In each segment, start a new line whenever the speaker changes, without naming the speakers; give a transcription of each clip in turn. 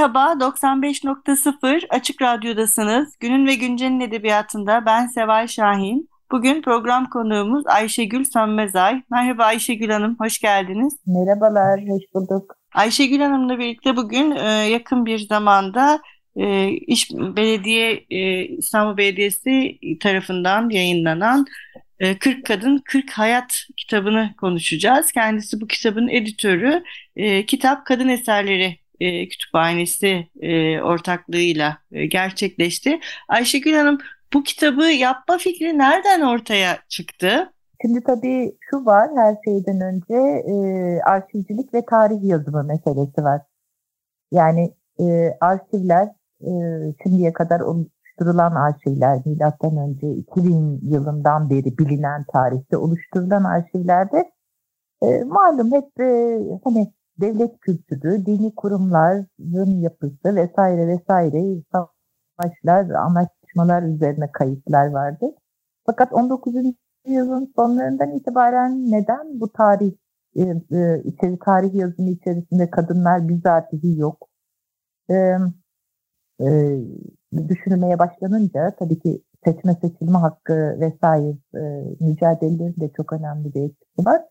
Merhaba, 95.0 Açık Radyo'dasınız. Günün ve Güncel'in edebiyatında ben Seval Şahin. Bugün program konuğumuz Ayşegül Sönmezay. Merhaba Ayşegül Hanım, hoş geldiniz.
Merhabalar, hoş bulduk.
Ayşegül Hanım'la birlikte bugün e, yakın bir zamanda e, İş Belediye e, İstanbul Belediyesi tarafından yayınlanan 40 Kadın 40 Hayat kitabını konuşacağız. Kendisi bu kitabın editörü. Kitap Kadın Eserleri e, Kütüphanesi e, ortaklığıyla e, gerçekleşti. Ayşegül Hanım bu kitabı yapma fikri nereden ortaya çıktı?
Şimdi tabii şu var her şeyden önce e, arşivcilik ve tarih yazımı meselesi var. Yani e, arşivler e, şimdiye kadar oluşturulan arşivler milattan önce 2000 yılından beri bilinen tarihte oluşturulan arşivlerde e, malum hep e, hani devlet kültürü, dini kurumların yapısı vesaire vesaire savaşlar, anlaşmalar üzerine kayıtlar vardı. Fakat 19. yüzyılın sonlarından itibaren neden bu tarih e, e, içeri tarih yazımı içerisinde kadınlar bizatihi yok? E, e, düşünülmeye başlanınca tabii ki seçme seçilme hakkı vesaire e, çok önemli bir etkisi var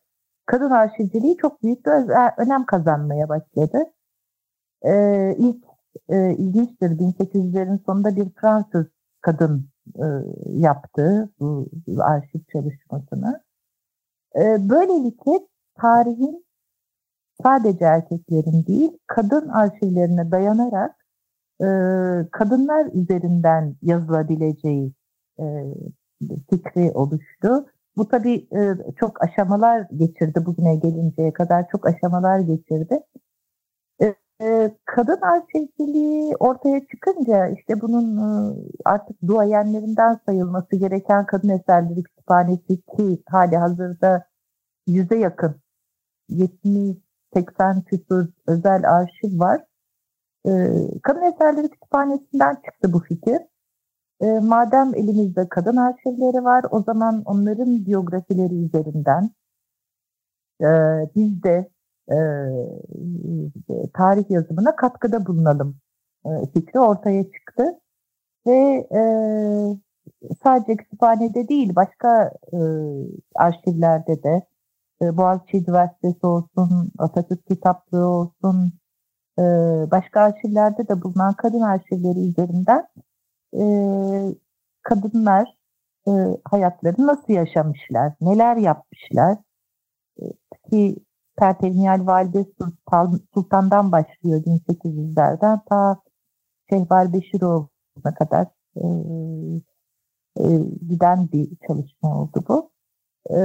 kadın arşivciliği çok büyük bir önem kazanmaya başladı. Ee, ilk e, ilginçtir 1800'lerin sonunda bir Fransız kadın e, yaptı bu, arşiv çalışmasını. E, böylelikle tarihin sadece erkeklerin değil kadın arşivlerine dayanarak e, kadınlar üzerinden yazılabileceği e, fikri oluştu. Bu tabii e, çok aşamalar geçirdi bugüne gelinceye kadar çok aşamalar geçirdi. E, e, kadın arşivciliği ortaya çıkınca işte bunun artık duayenlerinden sayılması gereken kadın eserleri kütüphanesi ki hali hazırda yüze yakın 70-80 küsur özel arşiv var. Kadın eserleri kütüphanesinden çıktı bu fikir. E, madem elimizde kadın arşivleri var, o zaman onların biyografileri üzerinden e, biz de e, tarih yazımına katkıda bulunalım e, fikri ortaya çıktı. Ve e, sadece kütüphanede değil, başka e, arşivlerde de e, Boğaziçi Üniversitesi olsun, Atatürk Kitaplığı olsun, e, başka arşivlerde de bulunan kadın arşivleri üzerinden e, kadınlar e, hayatlarını nasıl yaşamışlar, neler yapmışlar e, ki Pertevniyal Valide Sultan, Sultan'dan başlıyor 1800'lerden ta Şehbar Beşiroğlu'na kadar e, e, giden bir çalışma oldu bu. E,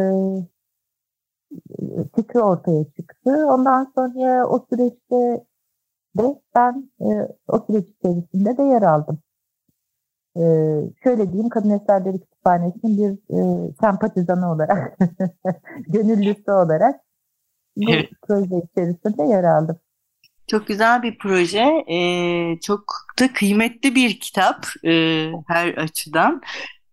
fikri ortaya çıktı. Ondan sonra o süreçte de ben e, o süreç içerisinde de yer aldım e, şöyle diyeyim Kadın Eserleri Kütüphanesi'nin bir e, sempatizanı olarak, gönüllüsü olarak bu evet. proje içerisinde yer aldım.
Çok güzel bir proje, ee, çok da kıymetli bir kitap e, her açıdan.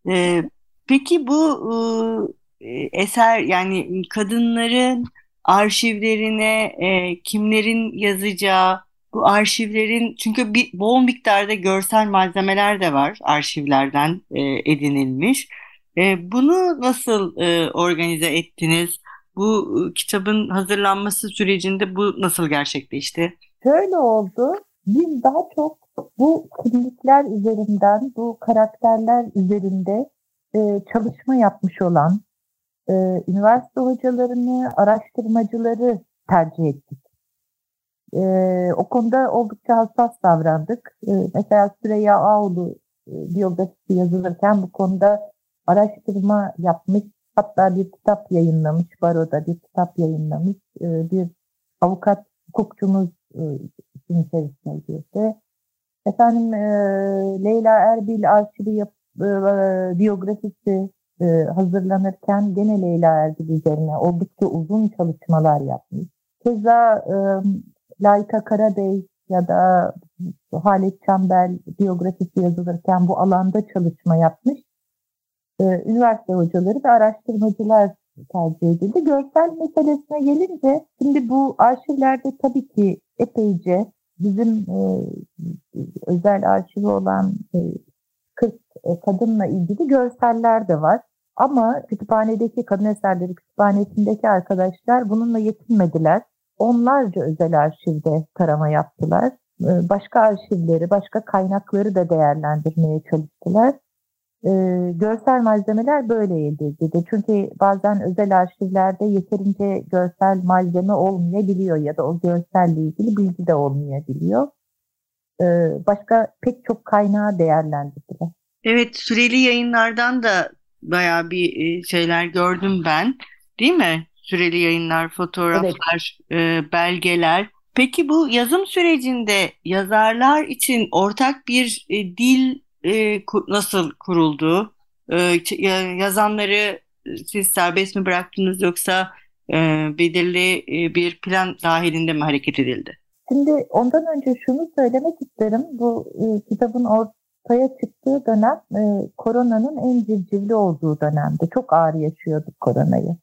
E, peki bu e, eser yani kadınların arşivlerine e, kimlerin yazacağı, bu arşivlerin çünkü bir bol miktarda görsel malzemeler de var arşivlerden e, edinilmiş. E, bunu nasıl e, organize ettiniz? Bu e, kitabın hazırlanması sürecinde bu nasıl gerçekleşti?
Şöyle oldu. Biz daha çok bu kimlikler üzerinden, bu karakterler üzerinde e, çalışma yapmış olan e, üniversite hocalarını, araştırmacıları tercih ettik. E, o konuda oldukça hassas davrandık. E, mesela Süreyya Ağoğlu e, biyografisi yazılırken bu konuda araştırma yapmış Hatta bir kitap yayınlamış, Baro'da bir kitap yayınlamış. E, bir avukat, hukukçumuz e, işin içerisine girdi. Efendim e, Leyla Erbil arşivi yap, e, biyografisi e, hazırlanırken gene Leyla Erbil üzerine oldukça uzun çalışmalar yapmış. Keza e, Layka Karabey ya da Halit Çambel biyografisi yazılırken bu alanda çalışma yapmış. E, üniversite hocaları ve araştırmacılar tercih edildi. Görsel meselesine gelince şimdi bu arşivlerde tabii ki epeyce bizim e, özel arşivi olan e, 40 e, kadınla ilgili görseller de var. Ama kütüphanedeki kadın eserleri kütüphanesindeki arkadaşlar bununla yetinmediler. Onlarca özel arşivde tarama yaptılar. E, başka arşivleri, başka kaynakları da değerlendirmeye çalıştılar e, görsel malzemeler böyle elde edildi. Çünkü bazen özel arşivlerde yeterince görsel malzeme olmayabiliyor ya da o görselle ilgili bilgi de olmayabiliyor. E, başka pek çok kaynağı değerlendirdiler.
Evet, süreli yayınlardan da bayağı bir şeyler gördüm ben. Değil mi? Süreli yayınlar, fotoğraflar, evet. e, belgeler. Peki bu yazım sürecinde yazarlar için ortak bir e, dil e, nasıl kuruldu? E, yazanları siz serbest mi bıraktınız yoksa e, belirli e, bir plan dahilinde mi hareket edildi?
Şimdi ondan önce şunu söylemek isterim. Bu e, kitabın ortaya çıktığı dönem e, koronanın en civcivli olduğu dönemde. Çok ağır yaşıyorduk koronayı.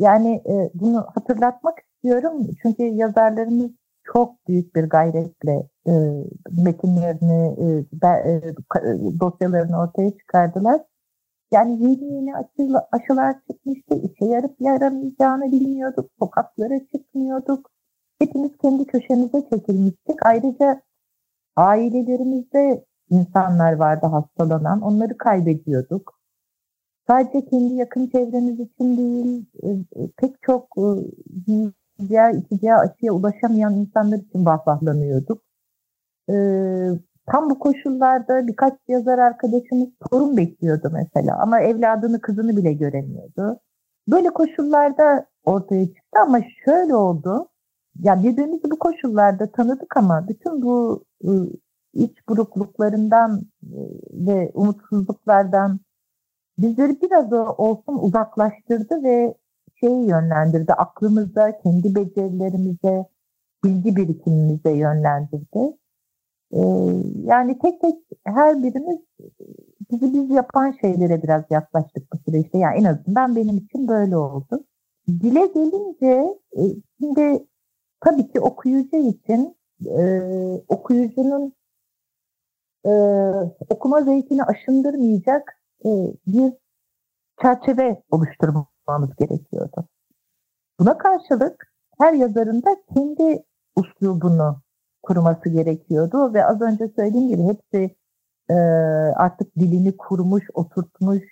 Yani e, bunu hatırlatmak istiyorum. Çünkü yazarlarımız çok büyük bir gayretle e, metinlerini, e, e, dosyalarını ortaya çıkardılar. Yani yeni yeni aşı, aşılar çıkmıştı. İşe yarıp yaramayacağını bilmiyorduk. Sokaklara çıkmıyorduk. Hepimiz kendi köşemize çekilmiştik. Ayrıca ailelerimizde insanlar vardı hastalanan. Onları kaybediyorduk. Sadece kendi yakın çevremiz için değil, e, pek çok diğer içeceği aşıya ulaşamayan insanlar için vahvahlanıyorduk. Tam bu koşullarda birkaç yazar arkadaşımız torun bekliyordu mesela ama evladını kızını bile göremiyordu. Böyle koşullarda ortaya çıktı ama şöyle oldu. Ya birbirimizi bu koşullarda tanıdık ama bütün bu iç burukluklarından ve umutsuzluklardan bizleri biraz olsun uzaklaştırdı ve şeyi yönlendirdi. Aklımıza, kendi becerilerimize, bilgi birikimimize yönlendirdi. Ee, yani tek tek her birimiz bizi biz yapan şeylere biraz yaklaştık bu süreçte. Yani en azından benim için böyle oldu. Dile gelince e, şimdi tabii ki okuyucu için e, okuyucunun e, okuma zevkini aşındırmayacak e, bir çerçeve oluşturmak yapmamız gerekiyordu. Buna karşılık her yazarın da kendi uslubunu kurması gerekiyordu ve az önce söylediğim gibi hepsi e, artık dilini kurmuş, oturtmuş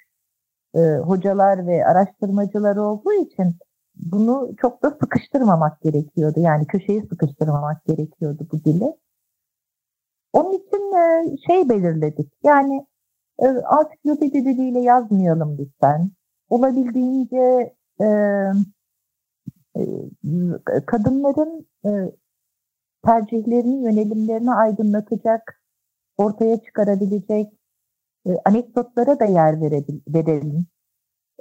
e, hocalar ve araştırmacılar olduğu için bunu çok da sıkıştırmamak gerekiyordu. Yani köşeyi sıkıştırmamak gerekiyordu bu dili. Onun için e, şey belirledik. Yani e, ansiklopedi diliyle yazmayalım lütfen olabildiğince e, e, kadınların e, tercihlerini, yönelimlerini aydınlatacak, ortaya çıkarabilecek e, anekdotlara da yer verelim.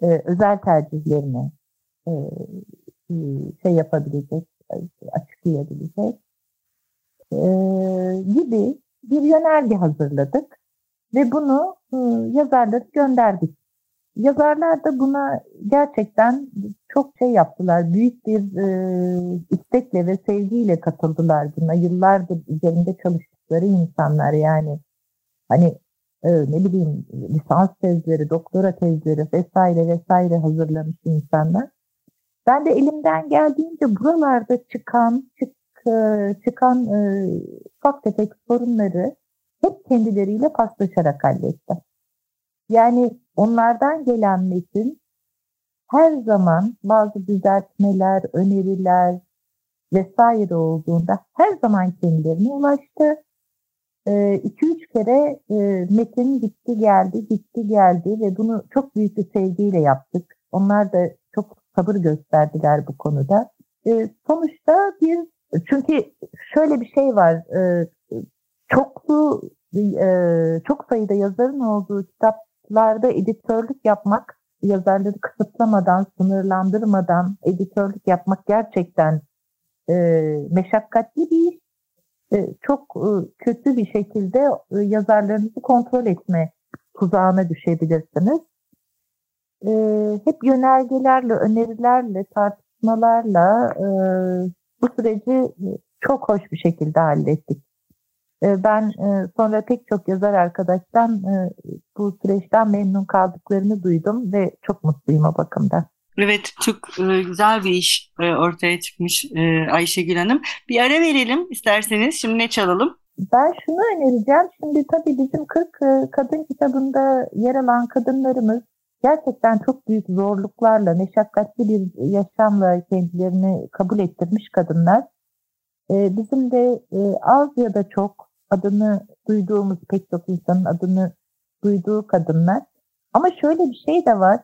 E, özel tercihlerini e, e, şey yapabilecek, açıklayabilecek e, gibi bir yönerge hazırladık ve bunu e, yazarlara gönderdik yazarlar da buna gerçekten çok şey yaptılar. Büyük bir e, istekle ve sevgiyle katıldılar buna. Yıllardır üzerinde çalıştıkları insanlar yani. Hani e, ne bileyim lisans tezleri, doktora tezleri vesaire vesaire hazırlamış insanlar. Ben de elimden geldiğince buralarda çıkan çık, e, çıkan e, ufak tefek sorunları hep kendileriyle paslaşarak hallettim. Yani onlardan gelen metin her zaman bazı düzeltmeler, öneriler vesaire olduğunda her zaman kendilerine ulaştı. 2-3 ee, kere e, metin gitti geldi, gitti geldi ve bunu çok büyük bir sevgiyle yaptık. onlar da çok sabır gösterdiler bu konuda. E, sonuçta bir çünkü şöyle bir şey var. E, çoklu e, çok sayıda yazarın olduğu kitaplarda editörlük yapmak, yazarları kısıtlamadan, sınırlandırmadan editörlük yapmak gerçekten e, meşakkatli bir iş. E, çok e, kötü bir şekilde e, yazarlarınızı kontrol etme tuzağına düşebilirsiniz. E, hep yönergelerle, önerilerle, tartışmalarla e, bu süreci çok hoş bir şekilde hallettik. E, ben e, sonra pek çok yazar arkadaştan e, bu süreçten memnun kaldıklarını duydum ve çok mutluyum o bakımda.
Evet çok güzel bir iş ortaya çıkmış Ayşegül Hanım. Bir ara verelim isterseniz. Şimdi ne çalalım?
Ben şunu önereceğim. Şimdi tabii bizim 40 kadın kitabında yer alan kadınlarımız gerçekten çok büyük zorluklarla, meşakkatli bir yaşamla kendilerini kabul ettirmiş kadınlar. Bizim de az ya da çok adını duyduğumuz pek çok insanın adını duyduğu kadınlar. Ama şöyle bir şey de var.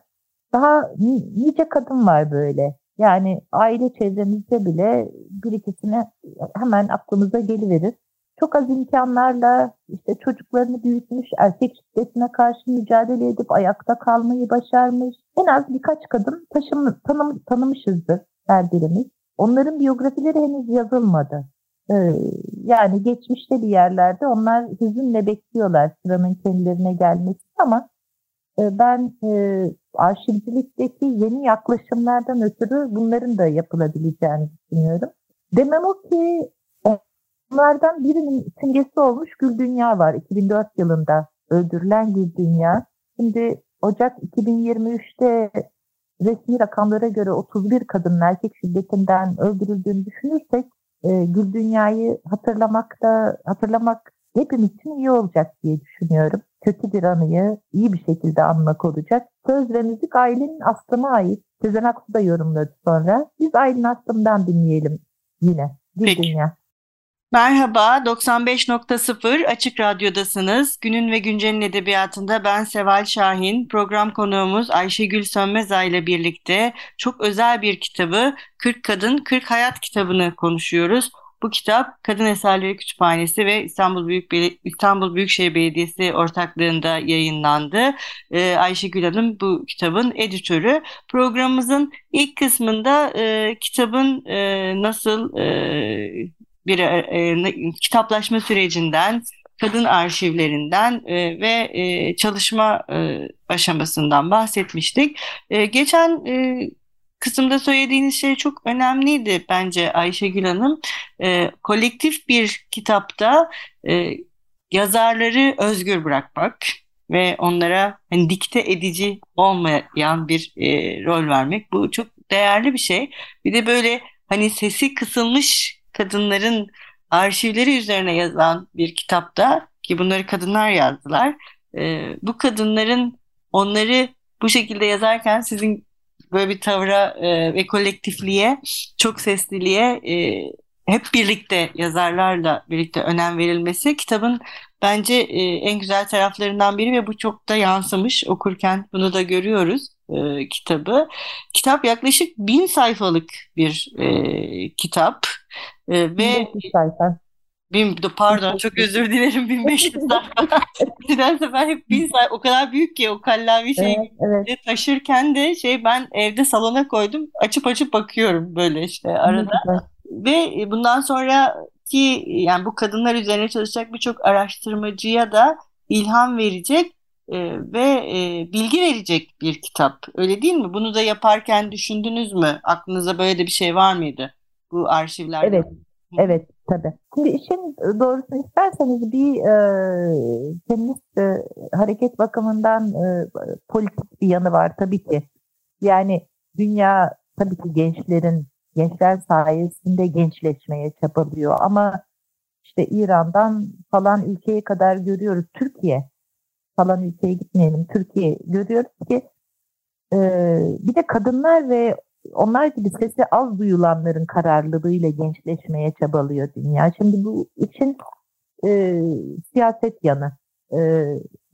Daha nice kadın var böyle. Yani aile çevremizde bile bir ikisine hemen aklımıza geliverir. Çok az imkanlarla işte çocuklarını büyütmüş, erkek şiddetine karşı mücadele edip ayakta kalmayı başarmış. En az birkaç kadın taşım, tanım, tanımışızdır her. Onların biyografileri henüz yazılmadı. Ee, yani geçmişte bir yerlerde onlar hüzünle bekliyorlar sıranın kendilerine gelmesi ama e, ben e, arşivcilikteki yeni yaklaşımlardan ötürü bunların da yapılabileceğini düşünüyorum. Demem o ki onlardan birinin simgesi olmuş Gül Dünya var 2004 yılında öldürülen Gül Dünya. Şimdi Ocak 2023'te resmi rakamlara göre 31 kadın erkek şiddetinden öldürüldüğünü düşünürsek e, Gül Dünya'yı hatırlamakta hatırlamak hepimiz için iyi olacak diye düşünüyorum. Kötü bir anıyı iyi bir şekilde anmak olacak. Söz ve müzik Aylin'in Aslım'a ait. Sezen Aksu da yorumladı sonra. Biz Aylin Aslım'dan dinleyelim yine. Gül Peki. Dünya.
Merhaba, 95.0 Açık Radyo'dasınız. Günün ve Güncel'in edebiyatında ben Seval Şahin. Program konuğumuz Ayşegül Sönmezay ile birlikte çok özel bir kitabı 40 Kadın 40 Hayat kitabını konuşuyoruz. Bu kitap Kadın Eserleri Kütüphanesi ve İstanbul Büyük İstanbul Büyükşehir Belediyesi ortaklığında yayınlandı. Ee, Ayşegül Hanım bu kitabın editörü. Programımızın ilk kısmında e, kitabın e, nasıl e, bir e, e, kitaplaşma sürecinden, kadın arşivlerinden e, ve e, çalışma e, aşamasından bahsetmiştik. E, geçen e, kısımda söylediğiniz şey çok önemliydi bence Ayşegül Hanım. E, kolektif bir kitapta e, yazarları özgür bırakmak ve onlara hani dikte edici olmayan bir e, rol vermek bu çok değerli bir şey. Bir de böyle hani sesi kısılmış kadınların arşivleri üzerine yazılan bir kitapta ki bunları kadınlar yazdılar. E, bu kadınların onları bu şekilde yazarken sizin böyle bir tavra e, ve kolektifliğe, çok sesliliğe e, hep birlikte yazarlarla birlikte önem verilmesi kitabın bence e, en güzel taraflarından biri ve bu çok da yansımış okurken bunu da görüyoruz e, kitabı. Kitap yaklaşık bin sayfalık bir e, kitap e, ve
sayfa.
Bin, pardon çok özür dilerim 1500 sayfa. Nedense ben hep bin sayfa o kadar büyük ki o kallavi şey evet, evet. taşırken de şey ben evde salona koydum açıp açıp bakıyorum böyle işte arada. Evet. Ve bundan sonra ki yani bu kadınlar üzerine çalışacak birçok araştırmacıya da ilham verecek e, ve e, bilgi verecek bir kitap. Öyle değil mi? Bunu da yaparken düşündünüz mü? Aklınıza böyle de bir şey var mıydı? Bu arşivlerde.
Evet. Evet tabii. Şimdi işin doğrusunu isterseniz bir e, feminist e, hareket bakımından e, politik bir yanı var tabii ki. Yani dünya tabii ki gençlerin gençler sayesinde gençleşmeye çabalıyor ama işte İran'dan falan ülkeye kadar görüyoruz. Türkiye falan ülkeye gitmeyelim. Türkiye görüyoruz ki e, bir de kadınlar ve onlar gibi sesi az duyulanların kararlılığıyla gençleşmeye çabalıyor dünya. Şimdi bu için e, siyaset yanı e,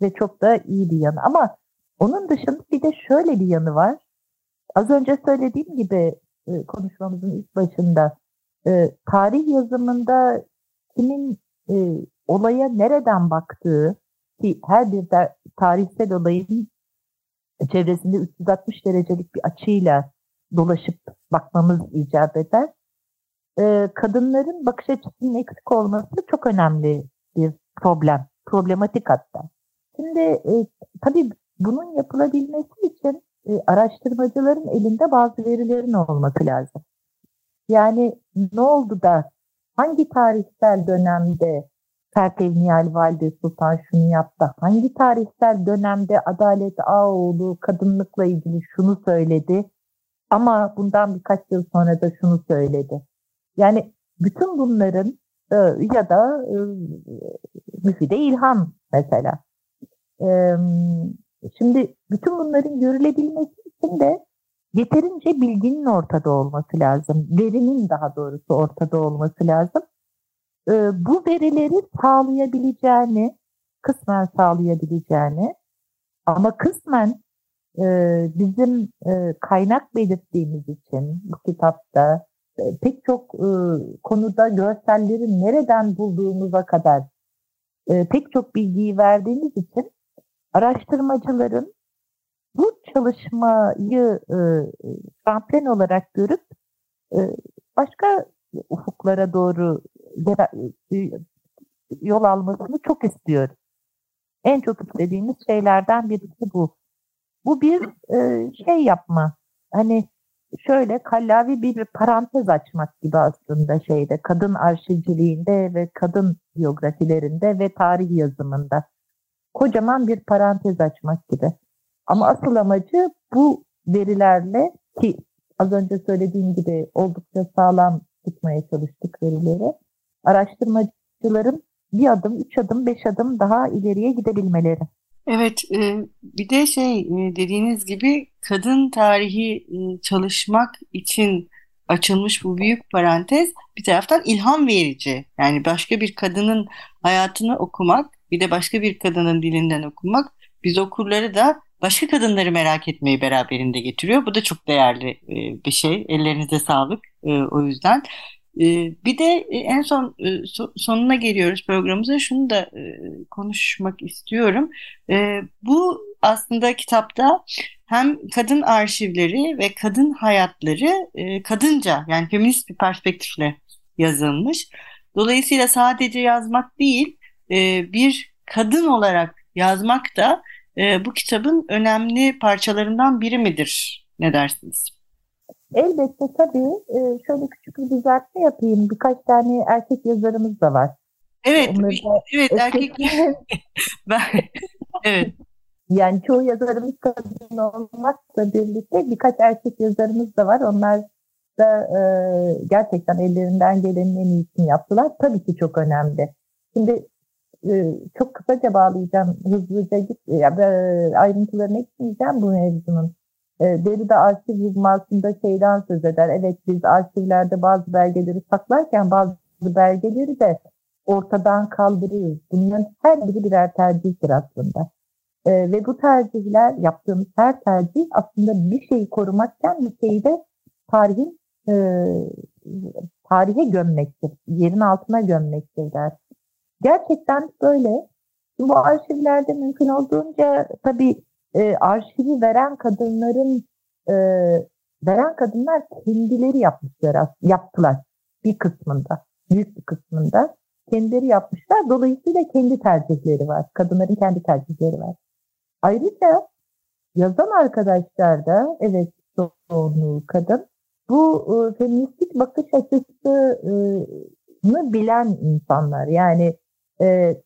ve çok da iyi bir yanı. Ama onun dışında bir de şöyle bir yanı var. az önce söylediğim gibi e, konuşmamızın ilk başında e, tarih yazımında kimin e, olaya nereden baktığı ki her bir de, tarihsel olayın çevresinde 360 derecelik bir açıyla dolaşıp bakmamız icap eder. E, kadınların bakış açısının eksik olması çok önemli bir problem, problematik hatta. Şimdi e, tabii bunun yapılabilmesi için e, araştırmacıların elinde bazı verilerin olması lazım. Yani ne oldu da hangi tarihsel dönemde Pertev Nihal Valide Sultan şunu yaptı, hangi tarihsel dönemde Adalet Ağoğlu kadınlıkla ilgili şunu söyledi ama bundan birkaç yıl sonra da şunu söyledi. Yani bütün bunların e, ya da e, Müfide İlhan mesela. E, şimdi bütün bunların görülebilmesi için de yeterince bilginin ortada olması lazım. Verinin daha doğrusu ortada olması lazım. Bu verileri sağlayabileceğini, kısmen sağlayabileceğini ama kısmen bizim e, kaynak belirttiğimiz için bu kitapta e, pek çok e, konuda görselleri nereden bulduğumuza kadar pek çok bilgiyi verdiğimiz için araştırmacıların bu çalışmayı tramplen olarak görüp başka ufuklara doğru yol almasını çok istiyorum. En çok istediğimiz şeylerden birisi bu. Bu bir e, şey yapma. Hani şöyle kallavi bir parantez açmak gibi aslında şeyde kadın arşivciliğinde ve kadın biyografilerinde ve tarih yazımında kocaman bir parantez açmak gibi. Ama asıl amacı bu verilerle ki az önce söylediğim gibi oldukça sağlam tutmaya çalıştık verileri. Araştırmacıların bir adım, üç adım, beş adım daha ileriye gidebilmeleri.
Evet, e, bir de şey e, dediğiniz gibi kadın tarihi e, çalışmak için açılmış bu büyük parantez bir taraftan ilham verici. Yani başka bir kadının hayatını okumak, bir de başka bir kadının dilinden okumak biz okurları da başka kadınları merak etmeyi beraberinde getiriyor. Bu da çok değerli bir şey. Ellerinize sağlık o yüzden. Ee, bir de e, en son e, sonuna geliyoruz programımıza. Şunu da e, konuşmak istiyorum. Bu aslında kitapta hem kadın arşivleri ve kadın hayatları kadınca yani feminist bir perspektifle yazılmış. Dolayısıyla sadece yazmak değil bir kadın olarak yazmak da bu kitabın önemli parçalarından biri midir? Ne dersiniz?
Elbette tabii. E, şöyle küçük bir düzeltme yapayım. Birkaç tane erkek yazarımız da var.
Evet, evet erkek. ben, evet.
Yani çoğu yazarımız kadın olmakla birlikte birkaç erkek yazarımız da var. Onlar da e, gerçekten ellerinden gelenin en iyisini yaptılar. Tabii ki çok önemli. Şimdi e, çok kısaca bağlayacağım. Hızlıca git, e, ayrıntılarına gitmeyeceğim bu mevzunun. E, Derrida arşiv hizmasında şeyden söz eder. Evet biz arşivlerde bazı belgeleri saklarken bazı belgeleri de ortadan kaldırıyoruz. Bunların her biri birer tercihtir aslında. E, ve bu tercihler, yaptığımız her tercih aslında bir şeyi korumakken bir şeyi de tarihin e, tarihe gömmektir. Yerin altına gömmektir der. Gerçekten böyle. Bu arşivlerde mümkün olduğunca tabii e, arşivi veren kadınların e, veren kadınlar kendileri yapmışlar, yaptılar bir kısmında, büyük bir kısmında kendileri yapmışlar. Dolayısıyla kendi tercihleri var. Kadınların kendi tercihleri var. Ayrıca yazan arkadaşlar da evet çoğunluğu kadın bu e, feministik bakış açısını bilen insanlar. Yani e,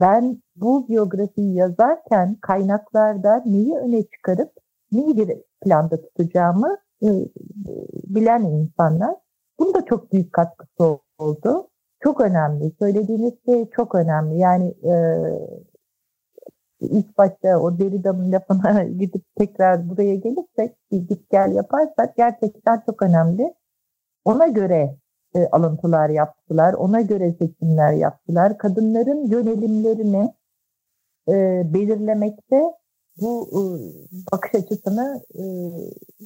ben bu biyografiyi yazarken kaynaklarda neyi öne çıkarıp neyi bir planda tutacağımı e, bilen insanlar. Bunun da çok büyük katkısı oldu. Çok önemli. Söylediğiniz şey çok önemli. Yani e, ilk başta o Derrida'nın lafına gidip tekrar buraya gelirsek, bir git gel yaparsak gerçekten çok önemli. Ona göre e, alıntılar yaptılar. Ona göre seçimler yaptılar. Kadınların yönelimlerini e, belirlemekte bu e, bakış açısını e,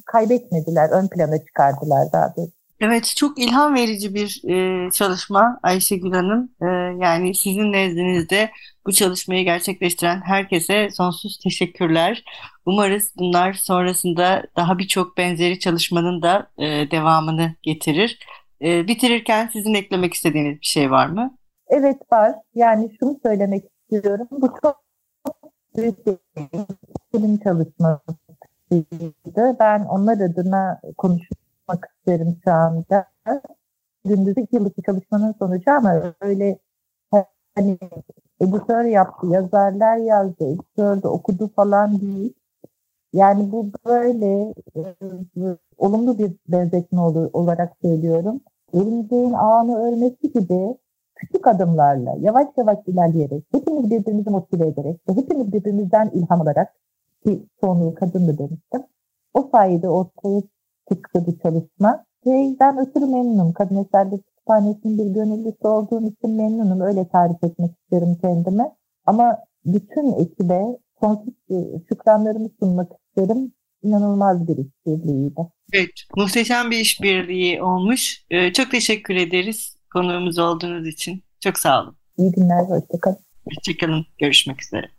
kaybetmediler, ön plana çıkardılar daha doğrusu.
Evet, çok ilham verici bir e, çalışma Ayşegül Hanım. E, yani sizin nezdinizde bu çalışmayı gerçekleştiren herkese sonsuz teşekkürler. Umarız bunlar sonrasında daha birçok benzeri çalışmanın da e, devamını getirir. E, bitirirken sizin eklemek istediğiniz bir şey var mı?
Evet var. Yani şunu söylemek istiyorum. Bu çok büyük bir bilim çalışmasıydı. Ben onlar adına konuşmak isterim şu anda. Gündüz iki yıllık bir çalışmanın sonucu ama öyle hani editör yaptı, yazarlar yazdı, editör de okudu falan değil. Yani bu böyle e, olumlu bir benzetme olarak söylüyorum. Örümceğin ağını örmesi gibi küçük adımlarla, yavaş yavaş ilerleyerek, hepimiz birbirimizi motive ederek ve hepimiz birbirimizden ilham alarak ki çoğunluğu kadındı demiştim. O sayede ortaya çıktı bu çalışma. Ve ben ötürü memnunum. Kadın Eserler Kütüphanesi'nin bir gönüllüsü olduğum için memnunum. Öyle tarif etmek isterim kendime. Ama bütün ekibe sonsuz şükranlarımı sunmak isterim. İnanılmaz bir işbirliğiydi.
Evet, muhteşem bir işbirliği olmuş. Ee, çok teşekkür ederiz konuğumuz olduğunuz için. Çok sağ olun.
İyi günler, hoşçakalın.
Hoşçakalın, görüşmek üzere.